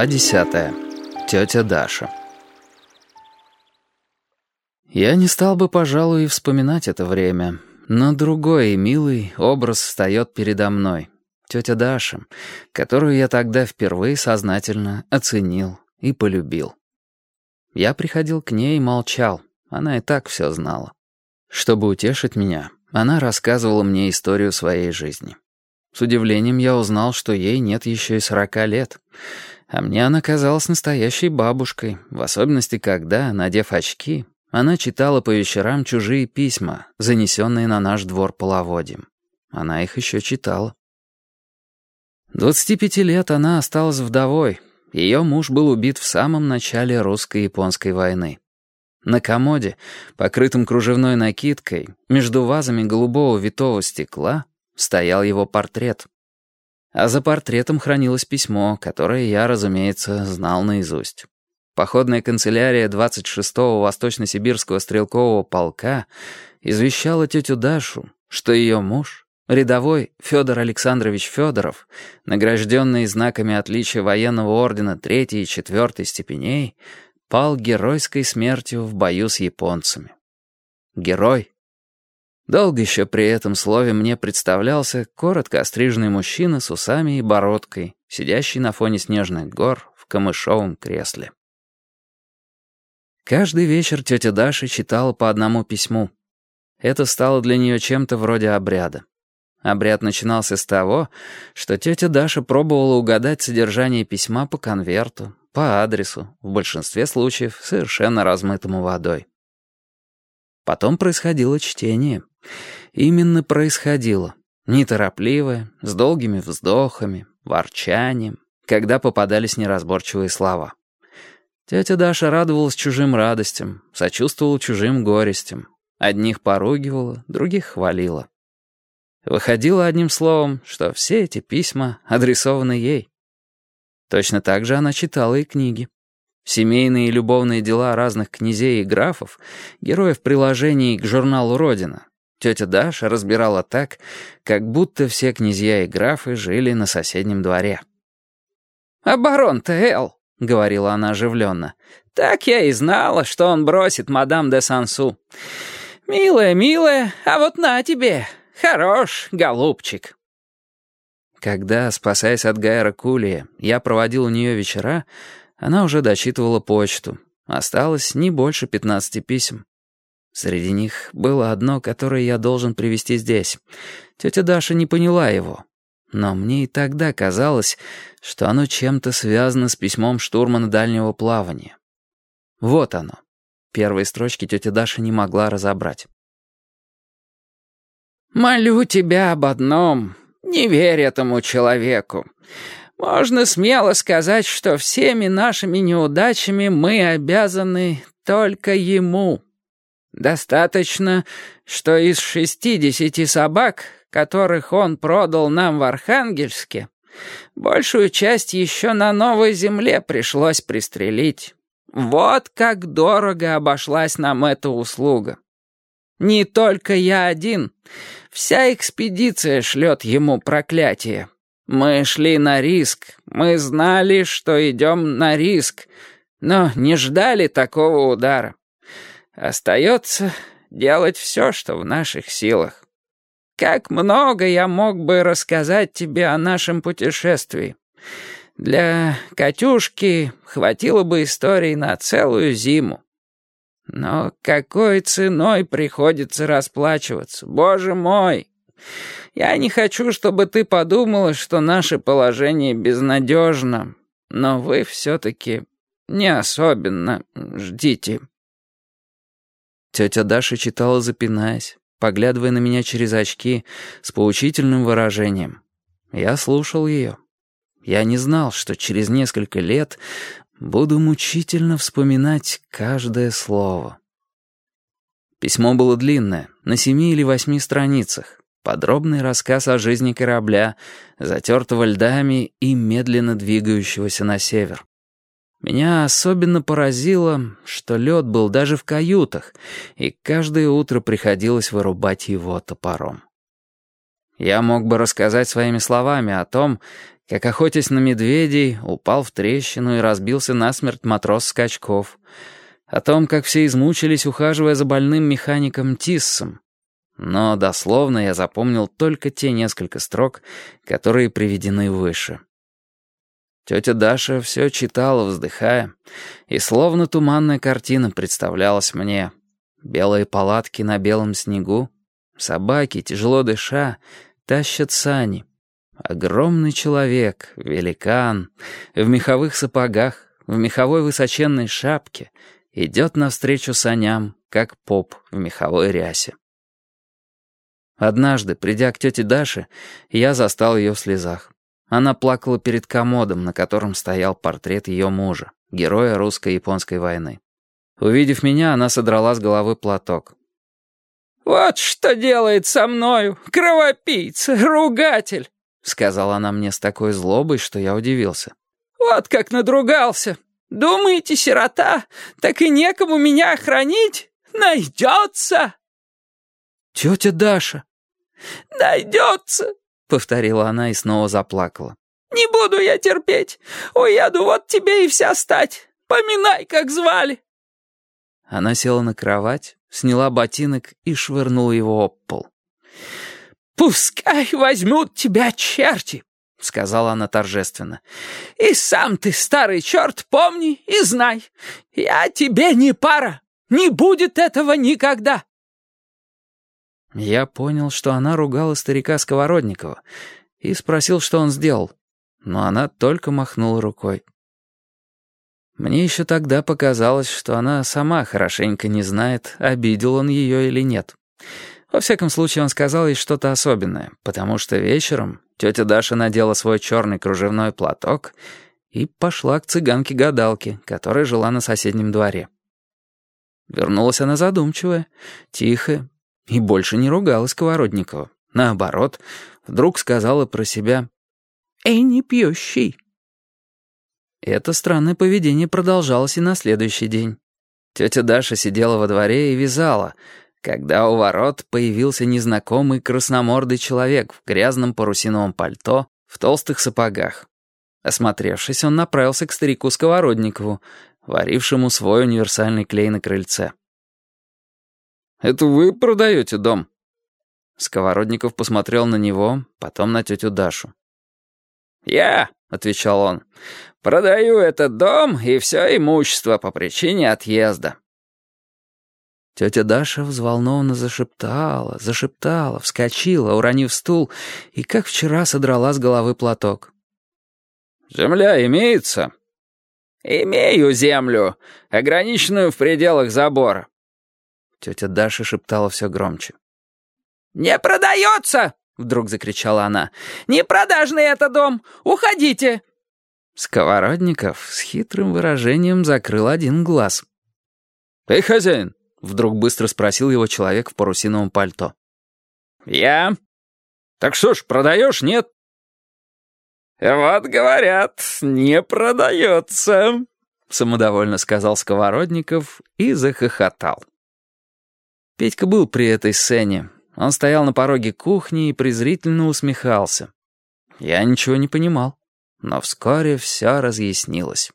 Глава десятая. Тетя Даша. Я не стал бы, пожалуй, и вспоминать это время, но другой и милый образ встает передо мной. Тетя Даша, которую я тогда впервые сознательно оценил и полюбил. Я приходил к ней и молчал, она и так все знала. Чтобы утешить меня, она рассказывала мне историю своей жизни. С удивлением я узнал, что ей нет еще и сорока лет. А мне она казалась настоящей бабушкой, в особенности когда, надев очки, она читала по вечерам чужие письма, занесенные на наш двор половодьем. Она их еще читала. Двадцати пяти лет она осталась вдовой. Ее муж был убит в самом начале русско-японской войны. На комоде, покрытом кружевной накидкой, между вазами голубого витого стекла, стоял его портрет. А за портретом хранилось письмо, которое я, разумеется, знал наизусть. Походная канцелярия 26-го Восточно-Сибирского стрелкового полка извещала тетю Дашу, что ее муж, рядовой Федор Александрович Федоров, награжденный знаками отличия военного ордена 3 и 4 степеней, пал геройской смертью в бою с японцами. Герой Долго еще при этом слове мне представлялся коротко остриженный мужчина с усами и бородкой, сидящий на фоне снежных гор в камышовом кресле. Каждый вечер тетя Даша читала по одному письму. Это стало для нее чем-то вроде обряда. Обряд начинался с того, что тетя Даша пробовала угадать содержание письма по конверту, по адресу, в большинстве случаев совершенно размытому водой. Потом происходило чтение — Именно происходило. Неторопливое, с долгими вздохами, ворчанием, когда попадались неразборчивые слова. Тетя Даша радовалась чужим радостям, сочувствовала чужим горестям. Одних поругивала, других хвалила. Выходило одним словом, что все эти письма адресованы ей. Точно так же она читала и книги. Семейные и любовные дела разных князей и графов, героев приложений к журналу «Родина», Тетя Даша разбирала так, как будто все князья и графы жили на соседнем дворе. «Оборон-то, Эл», — говорила она оживленно. «Так я и знала, что он бросит мадам де Сансу. Милая, милая, а вот на тебе. Хорош, голубчик». Когда, спасаясь от Гайра Кулия, я проводил у нее вечера, она уже дочитывала почту. Осталось не больше пятнадцати писем. Среди них было одно, которое я должен привести здесь. Тетя Даша не поняла его. Но мне и тогда казалось, что оно чем-то связано с письмом штурмана дальнего плавания. Вот оно. Первые строчки тетя Даша не могла разобрать. «Молю тебя об одном. Не верь этому человеку. Можно смело сказать, что всеми нашими неудачами мы обязаны только ему». Достаточно, что из шестидесяти собак, которых он продал нам в Архангельске, большую часть еще на новой земле пришлось пристрелить. Вот как дорого обошлась нам эта услуга. Не только я один, вся экспедиция шлет ему проклятие. Мы шли на риск, мы знали, что идем на риск, но не ждали такого удара. Остается делать все, что в наших силах. Как много я мог бы рассказать тебе о нашем путешествии. Для Катюшки хватило бы историй на целую зиму. Но какой ценой приходится расплачиваться, боже мой! Я не хочу, чтобы ты подумала, что наше положение безнадежно, но вы все-таки не особенно ждите». Тетя Даша читала, запинаясь, поглядывая на меня через очки с поучительным выражением. Я слушал ее. Я не знал, что через несколько лет буду мучительно вспоминать каждое слово. Письмо было длинное, на семи или восьми страницах. Подробный рассказ о жизни корабля, затертого льдами и медленно двигающегося на север. Меня особенно поразило, что лед был даже в каютах, и каждое утро приходилось вырубать его топором. Я мог бы рассказать своими словами о том, как, охотясь на медведей, упал в трещину и разбился насмерть матрос Скачков, о том, как все измучились, ухаживая за больным механиком Тиссом. Но дословно я запомнил только те несколько строк, которые приведены выше. Тетя Даша все читала, вздыхая, и словно туманная картина представлялась мне. Белые палатки на белом снегу, собаки, тяжело дыша, тащат сани. Огромный человек, великан, в меховых сапогах, в меховой высоченной шапке, идет навстречу саням, как поп в меховой рясе. Однажды, придя к тете Даше, я застал ее в слезах. Она плакала перед комодом, на котором стоял портрет ее мужа, героя русско-японской войны. Увидев меня, она содрала с головы платок. «Вот что делает со мною, кровопийца, ругатель!» Сказала она мне с такой злобой, что я удивился. «Вот как надругался! Думаете, сирота, так и некому меня охранить? Найдется!» «Тетя Даша!» «Найдется!» — повторила она и снова заплакала. «Не буду я терпеть! Уеду, вот тебе и вся стать! Поминай, как звали!» Она села на кровать, сняла ботинок и швырнула его об пол. «Пускай возьмут тебя черти!» — сказала она торжественно. «И сам ты, старый черт, помни и знай, я тебе не пара, не будет этого никогда!» Я понял, что она ругала старика Сковородникова, и спросил, что он сделал, но она только махнула рукой. Мне еще тогда показалось, что она сама хорошенько не знает, обидел он ее или нет. Во всяком случае, он сказал ей что-то особенное, потому что вечером тетя Даша надела свой черный кружевной платок и пошла к цыганке-гадалке, которая жила на соседнем дворе. Вернулась она задумчивая, тихая, и больше не ругала Сковородникова. Наоборот, вдруг сказала про себя «Эй, не пьющий». Это странное поведение продолжалось и на следующий день. Тетя Даша сидела во дворе и вязала, когда у ворот появился незнакомый красномордый человек в грязном парусиновом пальто, в толстых сапогах. Осмотревшись, он направился к старику Сковородникову, варившему свой универсальный клей на крыльце. «Это вы продаете дом?» Сковородников посмотрел на него, потом на тетю Дашу. «Я», — отвечал он, — «продаю этот дом и все имущество по причине отъезда». Тетя Даша взволнованно зашептала, зашептала, вскочила, уронив стул, и, как вчера, содрала с головы платок. «Земля имеется?» «Имею землю, ограниченную в пределах забора. Тетя Даша шептала все громче. «Не продается!» — вдруг закричала она. «Не продажный это дом! Уходите!» Сковородников с хитрым выражением закрыл один глаз. «Ты хозяин?» — вдруг быстро спросил его человек в парусиновом пальто. «Я?» «Так что ж, продаешь, нет?» «Вот, говорят, не продается», — самодовольно сказал Сковородников и захохотал. Петька был при этой сцене. Он стоял на пороге кухни и презрительно усмехался. Я ничего не понимал, но вскоре все разъяснилось.